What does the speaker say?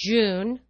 June